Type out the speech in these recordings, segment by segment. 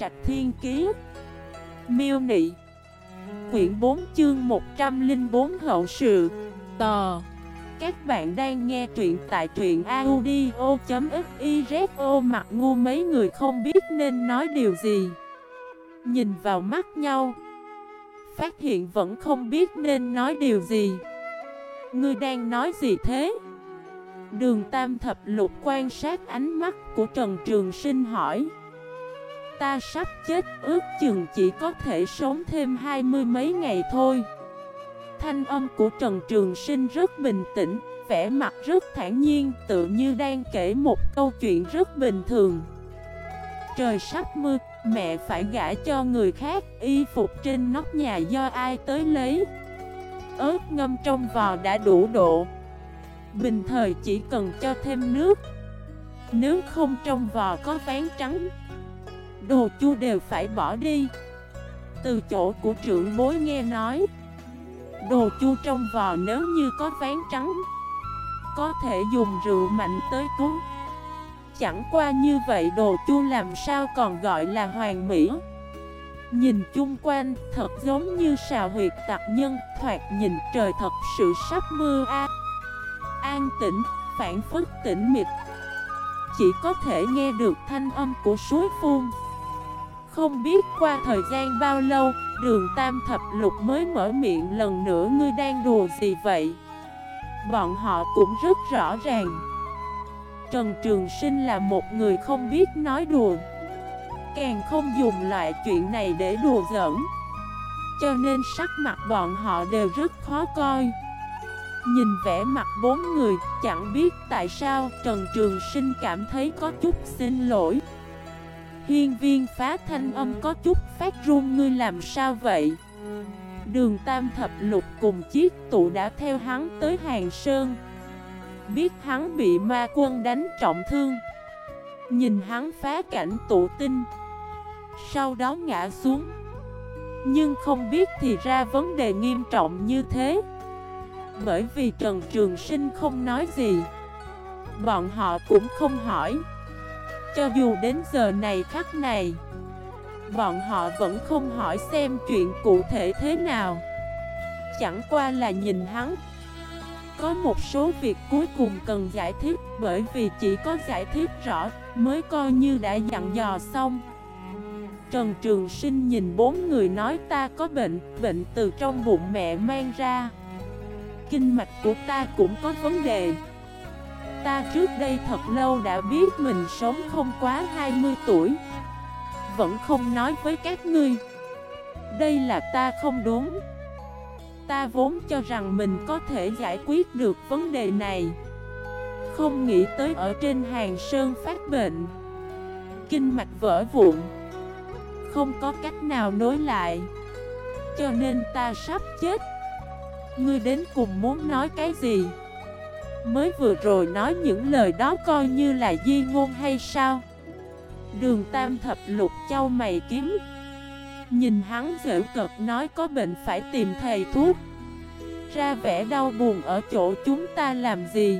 Trạch Thiên Kiế Miêu Nị, Quyển 4 chương 104 Hậu sự, Tò. Các bạn đang nghe truyện tại truyện audio.xyzo mặt ngu mấy người không biết nên nói điều gì. Nhìn vào mắt nhau, Phát hiện vẫn không biết nên nói điều gì. Ngươi đang nói gì thế? Đường Tam Thập Lục quan sát ánh mắt của Trần Trường Sinh hỏi. Ta sắp chết ước chừng chỉ có thể sống thêm hai mươi mấy ngày thôi. Thanh âm của Trần Trường Sinh rất bình tĩnh vẻ mặt rất thản nhiên tự như đang kể một câu chuyện rất bình thường. Trời sắp mưa, mẹ phải gả cho người khác Y phục trên nóc nhà do ai tới lấy? Ớt ngâm trong vò đã đủ độ. Bình thời chỉ cần cho thêm nước. Nếu không trong vò có ván trắng Đồ chua đều phải bỏ đi. Từ chỗ của trưởng bối nghe nói Đồ chua trong vò nếu như có ván trắng Có thể dùng rượu mạnh tới cứu Chẳng qua như vậy đồ chua làm sao còn gọi là hoàng mỹ? Nhìn chung quanh thật giống như xào huyệt tặc nhân Thoạt nhìn trời thật sự sắp mưa a. An tĩnh, phản phức tĩnh mịch. Chỉ có thể nghe được thanh âm của suối phun. Không biết qua thời gian bao lâu, Đường Tam Thập Lục mới mở miệng lần nữa, Ngươi đang đùa gì vậy? Bọn họ cũng rất rõ ràng. Trần Trường Sinh là một người không biết nói đùa, Càng không dùng loại chuyện này để đùa giỡn, Cho nên sắc mặt bọn họ đều rất khó coi. Nhìn vẻ mặt bốn người, Chẳng biết tại sao Trần Trường Sinh cảm thấy có chút xin lỗi. Hiên viên phá thanh âm có chút phát run, ngươi làm sao vậy? Đường Tam Thập Lục cùng chiếc tụ đã theo hắn tới Hàng Sơn. Biết hắn bị ma quân đánh trọng thương. Nhìn hắn phá cảnh tụ tinh. Sau đó ngã xuống. Nhưng không biết thì ra vấn đề nghiêm trọng như thế. Bởi vì Trần Trường Sinh không nói gì. Bọn họ cũng không hỏi. Cho dù đến giờ này khắc này, Bọn họ vẫn không hỏi xem chuyện cụ thể thế nào. Chẳng qua là nhìn hắn. Có một số việc cuối cùng cần giải thích, Bởi vì chỉ có giải thích rõ, mới coi như đã dặn dò xong. Trần Trường Sinh nhìn bốn người nói ta có bệnh Bệnh từ trong bụng mẹ mang ra. Kinh mạch của ta cũng có vấn đề. Ta trước đây thật lâu đã biết mình sống không quá 20 tuổi. Vẫn không nói với các ngươi. Đây là ta không đúng. Ta vốn cho rằng mình có thể giải quyết được vấn đề này. Không nghĩ tới ở trên hàng sơn phát bệnh. Kinh mạch vỡ vụn. Không có cách nào nối lại. Cho nên ta sắp chết. Ngươi đến cùng muốn nói cái gì? Mới vừa rồi nói những lời đó coi như là di ngôn hay sao? Đường tam thập lục châu mày kiếm Nhìn hắn dễ cực nói có bệnh phải tìm thầy thuốc. Ra vẻ đau buồn ở chỗ chúng ta làm gì?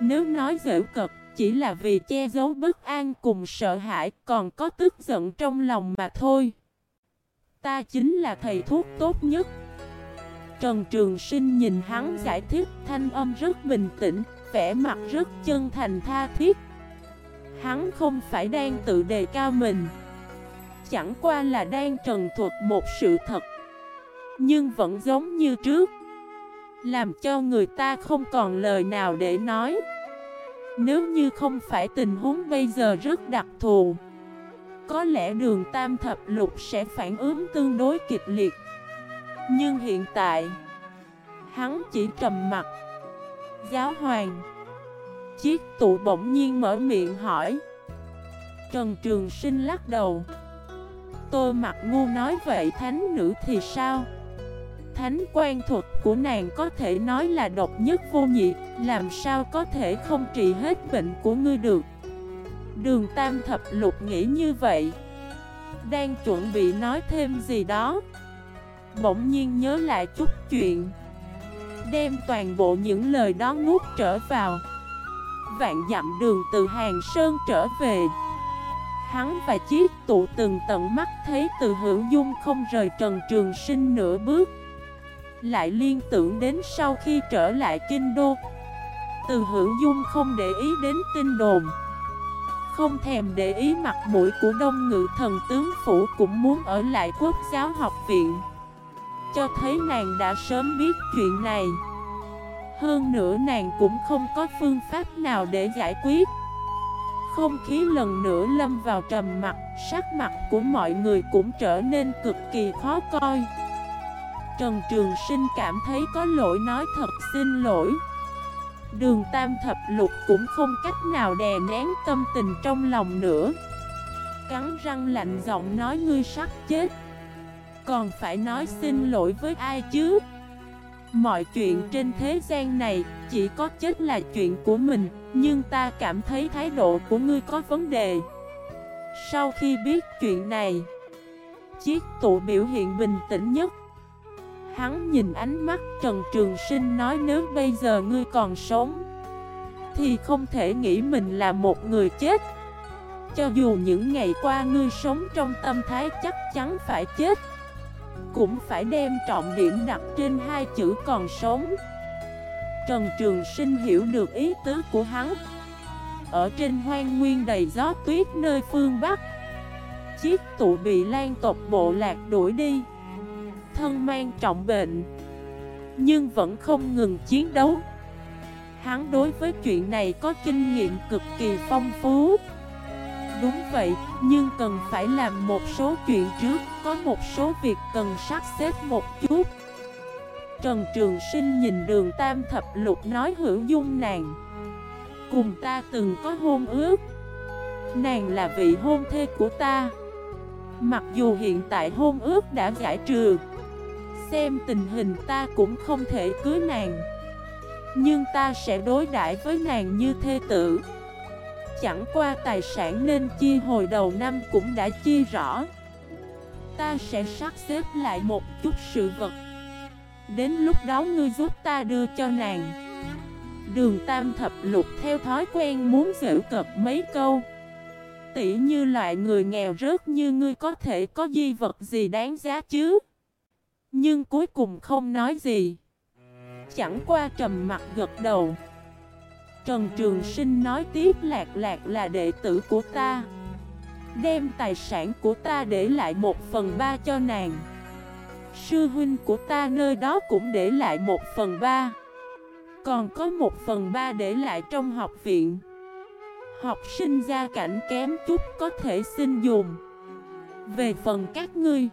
Nếu nói dễ cực chỉ là vì che giấu bất an cùng sợ hãi, Còn có tức giận trong lòng mà thôi. Ta chính là thầy thuốc tốt nhất. Trần Trường Sinh nhìn hắn giải thích, thanh âm rất bình tĩnh, Vẻ mặt rất chân thành tha thiết. Hắn không phải đang tự đề cao mình, Chẳng qua là đang trần thuật một sự thật, Nhưng vẫn giống như trước, Làm cho người ta không còn lời nào để nói. Nếu như không phải tình huống bây giờ rất đặc thù, Có lẽ đường tam thập lục sẽ phản ứng tương đối kịch liệt. Nhưng hiện tại, Hắn chỉ trầm mặt Giáo hoàng, chiếc tụ bỗng nhiên mở miệng hỏi. Trần Trường Sinh lắc đầu. Tô mặt ngu nói, vậy thánh nữ thì sao? Thánh quan thuật của nàng có thể nói là độc nhất vô nhị, Làm sao có thể không trị hết bệnh của ngươi được? Đường Tam Thập Lục nghĩ như vậy. Đang chuẩn bị nói thêm gì đó Bỗng nhiên nhớ lại chút chuyện. Đem toàn bộ những lời đó nuốt trở vào. Vạn dặm đường từ Hàng Sơn trở về. Hắn và chiếc tụ từng tận mắt thấy từ hữu dung không rời Trần Trường Sinh nửa bước. Lại liên tưởng đến sau khi trở lại Kinh Đô. Từ hữu dung không để ý đến tin đồn. Không thèm để ý mặt mũi của đông ngự thần tướng phủ cũng muốn ở lại quốc giáo học viện. Cho thấy nàng đã sớm biết chuyện này Hơn nữa nàng cũng không có phương pháp nào để giải quyết không khí lần nữa lâm vào trầm mặt, sắc mặt của mọi người cũng trở nên cực kỳ khó coi. Trần Trường Sinh cảm thấy có lỗi nói thật xin lỗi. Đường Tam Thập Lục cũng không cách nào đè nén tâm tình trong lòng nữa. Cắn răng lạnh giọng nói ngươi sắp chết. Còn phải nói xin lỗi với ai chứ? Mọi chuyện trên thế gian này chỉ có chết là chuyện của mình, Nhưng ta cảm thấy thái độ của ngươi có vấn đề. Sau khi biết chuyện này, Chiếc tụ biểu hiện bình tĩnh nhất. Hắn nhìn ánh mắt Trần Trường Sinh nói nếu bây giờ ngươi còn sống, Thì không thể nghĩ mình là một người chết. Cho dù những ngày qua ngươi sống trong tâm thái chắc chắn phải chết cũng phải đem trọng điểm đặt trên hai chữ còn sống. Trần Trường Sinh hiểu được ý tứ của hắn. Ở trên hoang nguyên đầy gió tuyết nơi phương Bắc, Chiếc tụ bị lan tộc bộ lạc đuổi đi. Thân mang trọng bệnh, Nhưng vẫn không ngừng chiến đấu. Hắn đối với chuyện này có kinh nghiệm cực kỳ phong phú. Đúng vậy, nhưng cần phải làm một số chuyện trước Có một số việc cần sắp xếp một chút. Trần Trường Sinh nhìn đường Tam Thập Lục nói hữu dung nàng. Cùng ta từng có hôn ước. Nàng là vị hôn thê của ta. Mặc dù hiện tại hôn ước đã giải trừ Xem tình hình ta cũng không thể cưới nàng. Nhưng ta sẽ đối đãi với nàng như thê tử. Chẳng qua tài sản nên chia hồi đầu năm cũng đã chia rõ. Ta sẽ sắp xếp lại một chút sự vật. Đến lúc đó ngươi giúp ta đưa cho nàng. Đường tam thập lục theo thói quen muốn giữ cập mấy câu. Tỉ như loại người nghèo rớt như ngươi có thể có di vật gì đáng giá chứ? Nhưng cuối cùng không nói gì. Chẳng qua trầm mặt gật đầu. Trần Trường Sinh nói tiếp lạc lạc là đệ tử của ta. Đem tài sản của ta để lại một phần ba cho nàng. Sư huynh của ta nơi đó cũng để lại một phần ba. Còn có một phần ba để lại trong học viện. Học sinh gia cảnh kém chút có thể xin dùng Về phần các ngươi,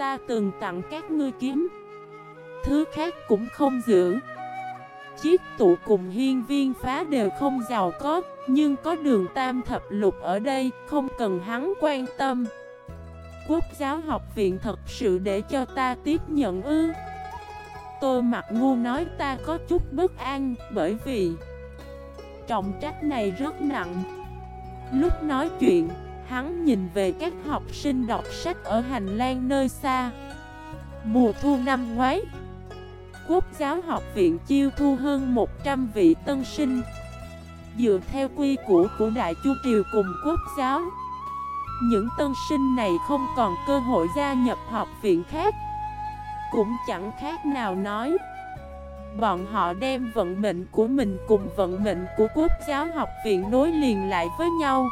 Ta từng tặng các ngươi kiếm. Thứ khác cũng không giữ chiếc tụ cùng hiên viên phá đều không giàu có, Nhưng có đường tam thập lục ở đây, Không cần hắn quan tâm. Quốc giáo học viện thật sự để cho ta tiếp nhận ư? Tôi mặt ngu nói ta có chút bất an, Bởi vì Trọng trách này rất nặng. Lúc nói chuyện, Hắn nhìn về các học sinh đọc sách ở hành lang nơi xa. Mùa thu năm ngoái Quốc giáo học viện chiêu thu hơn 100 vị tân sinh. Dựa theo quy củ của Đại Chu Triều cùng quốc giáo, Những tân sinh này không còn cơ hội gia nhập học viện khác. Cũng chẳng khác nào nói, Bọn họ đem vận mệnh của mình cùng vận mệnh của quốc giáo học viện nối liền lại với nhau.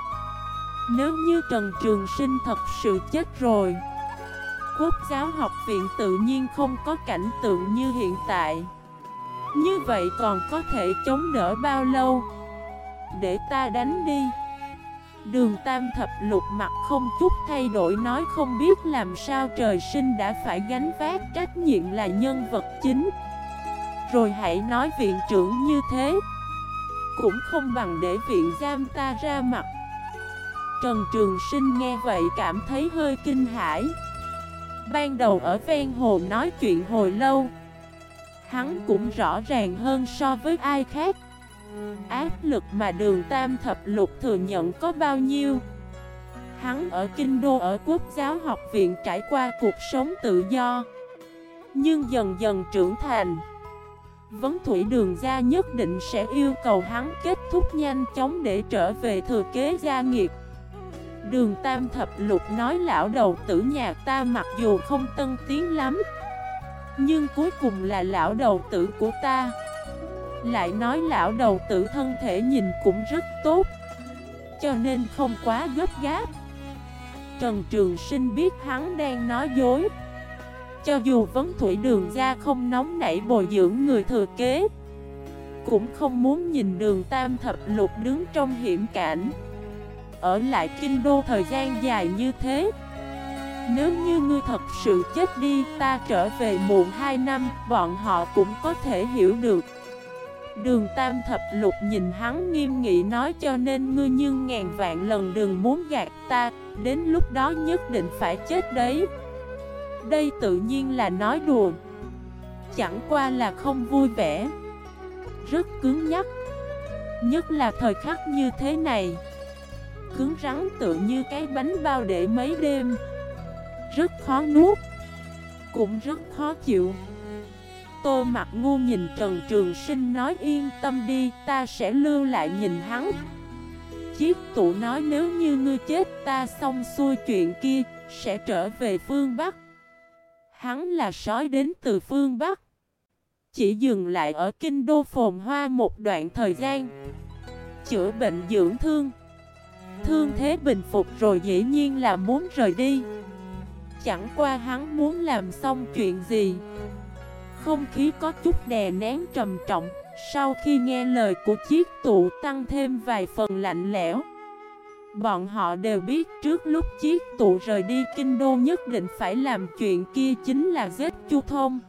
Nếu như Trần Trường Sinh thật sự chết rồi quốc giáo học viện tự nhiên không có cảnh tượng như hiện tại. Như vậy còn có thể chống đỡ bao lâu? Để ta đánh đi. Đường tam thập lục mặt không chút thay đổi nói không biết làm sao trời sinh đã phải gánh vác trách nhiệm là nhân vật chính. Rồi hãy nói viện trưởng như thế. Cũng không bằng để viện giam ta ra mặt. Trần Trường Sinh nghe vậy cảm thấy hơi kinh hãi. Ban đầu ở ven hồ nói chuyện hồi lâu. Hắn cũng rõ ràng hơn so với ai khác. Áp lực mà đường tam thập lục thừa nhận có bao nhiêu? Hắn ở Kinh Đô ở Quốc giáo học viện trải qua cuộc sống tự do, Nhưng dần dần trưởng thành. Vấn thủy đường gia nhất định sẽ yêu cầu hắn kết thúc nhanh chóng để trở về thừa kế gia nghiệp. Đường Tam Thập Lục nói lão đầu tử nhà ta mặc dù không tân tiến lắm, Nhưng cuối cùng là lão đầu tử của ta. Lại nói lão đầu tử thân thể nhìn cũng rất tốt, Cho nên không quá gấp gáp. Trần Trường Sinh biết hắn đang nói dối, Cho dù vấn thủy đường ra không nóng nảy bồi dưỡng người thừa kế, Cũng không muốn nhìn đường tam thập lục đứng trong hiểm cảnh. Ở lại kinh đô thời gian dài như thế? Nếu như ngươi thật sự chết đi, Ta trở về muộn 2 năm, Bọn họ cũng có thể hiểu được. Đường tam thập lục nhìn hắn nghiêm nghị nói cho nên ngươi nhưng ngàn vạn lần đừng muốn gạt ta, Đến lúc đó nhất định phải chết đấy. Đây tự nhiên là nói đùa. Chẳng qua là không vui vẻ. Rất cứng nhắc. Nhất là thời khắc như thế này. Cứng rắn tự như cái bánh bao để mấy đêm. Rất khó nuốt, Cũng rất khó chịu. Tô mặt ngu nhìn Trần Trường Sinh nói, yên tâm đi, Ta sẽ lưu lại nhìn hắn. Chiếc tụ nói, nếu như ngươi chết, ta xong xuôi chuyện kia, Sẽ trở về phương Bắc. Hắn là sói đến từ phương Bắc, Chỉ dừng lại ở kinh đô phồn hoa một đoạn thời gian, Chữa bệnh dưỡng thương. Thương thế bình phục rồi dĩ nhiên là muốn rời đi. Chẳng qua hắn muốn làm xong chuyện gì. Không khí có chút đè nén trầm trọng. Sau khi nghe lời của chiếc tụ tăng thêm vài phần lạnh lẽo, Bọn họ đều biết trước lúc chiếc tụ rời đi kinh đô nhất định phải làm chuyện kia chính là giết chu thông.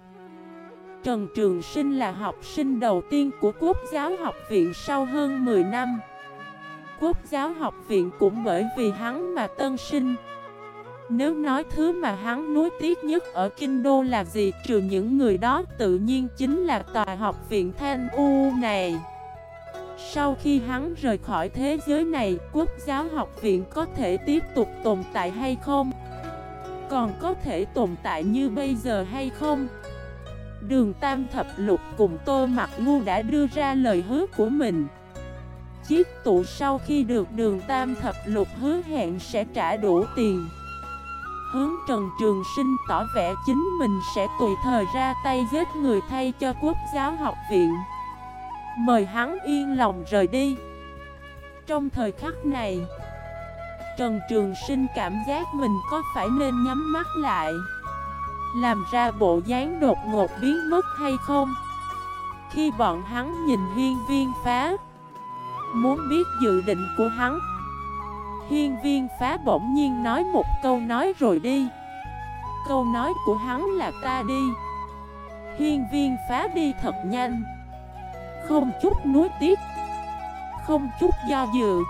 Trần Trường Sinh là học sinh đầu tiên của Quốc giáo học viện sau hơn 10 năm. Quốc giáo học viện cũng bởi vì hắn mà tân sinh nếu nói thứ mà hắn nuối tiếc nhất ở Kinh Đô là gì trừ những người đó tự nhiên chính là tòa học viện Thanh U này Sau khi hắn rời khỏi thế giới này, quốc giáo học viện có thể tiếp tục tồn tại hay không? Còn có thể tồn tại như bây giờ hay không? Đường Tam Thập Lục cùng Tô Mặt Ngu đã đưa ra lời hứa của mình Chiếc tụ sau khi được đường Tam Thập Lục hứa hẹn sẽ trả đủ tiền. Hướng Trần Trường Sinh tỏ vẻ chính mình sẽ tùy thời ra tay giết người thay cho quốc giáo học viện. Mời hắn yên lòng rời đi. Trong thời khắc này, Trần Trường Sinh cảm giác mình có phải nên nhắm mắt lại, Làm ra bộ dáng đột ngột biến mất hay không? Khi bọn hắn nhìn hiên viên phá Muốn biết dự định của hắn. Hiên viên phá bỗng nhiên nói một câu nói rồi đi. Câu nói của hắn là ta đi. Hiên viên phá đi thật nhanh. Không chút nuối tiếc. Không chút do dự.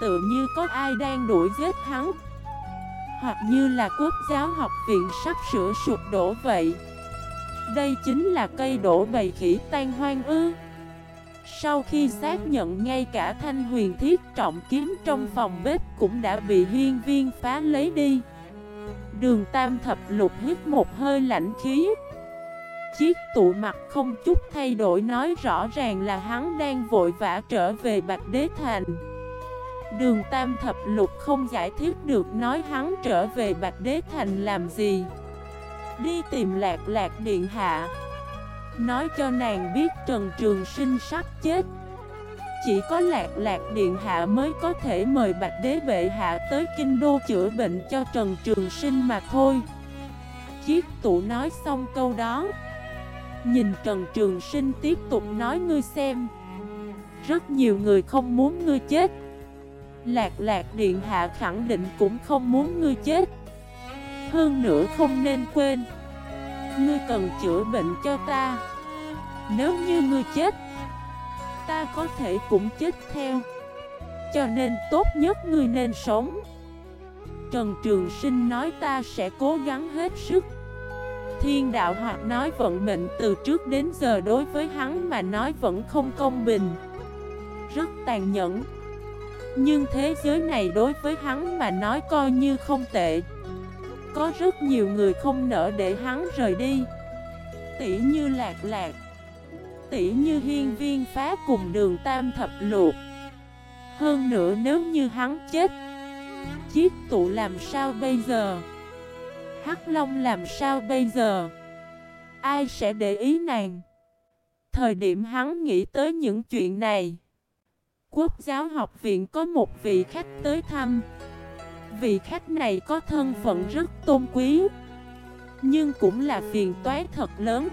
Tự như có ai đang đuổi giết hắn. Hoặc như là quốc giáo học viện sắp sửa sụp đổ vậy. Đây chính là cây đổ bầy khỉ tan hoang ư sau khi xác nhận ngay cả thanh huyền thiết trọng kiếm trong phòng bếp cũng đã bị hiên viên phá lấy đi. Đường tam thập lục hít một hơi lạnh khí. Chiếc tụ mặt không chút thay đổi nói rõ ràng là hắn đang vội vã trở về Bạch Đế Thành. Đường tam thập lục không giải thích được nói hắn trở về Bạch Đế Thành làm gì. Đi tìm lạc lạc điện hạ. Nói cho nàng biết Trần Trường Sinh sắp chết. Chỉ có lạc lạc điện hạ mới có thể mời Bạch Đế vệ Hạ tới Kinh Đô chữa bệnh cho Trần Trường Sinh mà thôi. Chiếc tụ nói xong câu đó. Nhìn Trần Trường Sinh tiếp tục nói ngươi xem. Rất nhiều người không muốn ngươi chết. Lạc lạc điện hạ khẳng định cũng không muốn ngươi chết. Hơn nữa không nên quên. Ngươi cần chữa bệnh cho ta. Nếu như ngươi chết, Ta có thể cũng chết theo. Cho nên tốt nhất ngươi nên sống. Trần Trường Sinh nói ta sẽ cố gắng hết sức. Thiên đạo hoặc nói vận mệnh từ trước đến giờ đối với hắn mà nói vẫn không công bình. Rất tàn nhẫn. Nhưng thế giới này đối với hắn mà nói coi như không tệ có rất nhiều người không nỡ để hắn rời đi Tỉ như lạc lạc Tỉ như hiên viên phá cùng đường tam thập luộc Hơn nữa nếu như hắn chết, Chiếc tụ làm sao bây giờ? Hắc Long làm sao bây giờ? Ai sẽ để ý nàng? Thời điểm hắn nghĩ tới những chuyện này, Quốc giáo học viện có một vị khách tới thăm Vị khách này có thân phận rất tôn quý, Nhưng cũng là phiền toái thật lớn.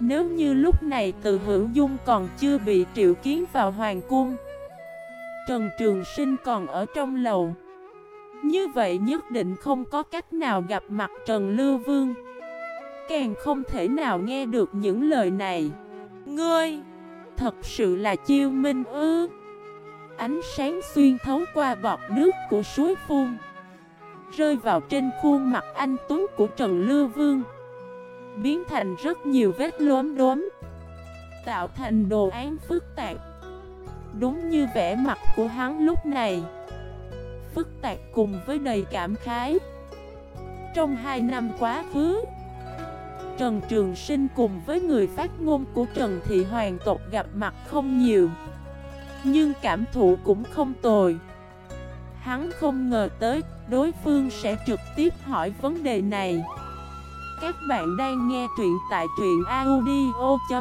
Nếu như lúc này từ hữu dung còn chưa bị triệu kiến vào hoàng cung, Trần Trường Sinh còn ở trong lầu. Như vậy nhất định không có cách nào gặp mặt Trần Lưu Vương. Càng không thể nào nghe được những lời này. Ngươi Thật sự là chiêu minh ư? Ánh sáng xuyên thấu qua bọt nước của suối phun, Rơi vào trên khuôn mặt anh Tuấn của Trần Lưu Vương. Biến thành rất nhiều vết lốm đốm, Tạo thành đồ án phức tạp. Đúng như vẻ mặt của hắn lúc này, Phức tạp cùng với đầy cảm khái. Trong hai năm quá khứ, Trần Trường Sinh cùng với người phát ngôn của Trần Thị Hoàng tộc gặp mặt không nhiều. Nhưng cảm thụ cũng không tồi. Hắn không ngờ tới, đối phương sẽ trực tiếp hỏi vấn đề này. Các bạn đang nghe truyện tại truyện audio.fif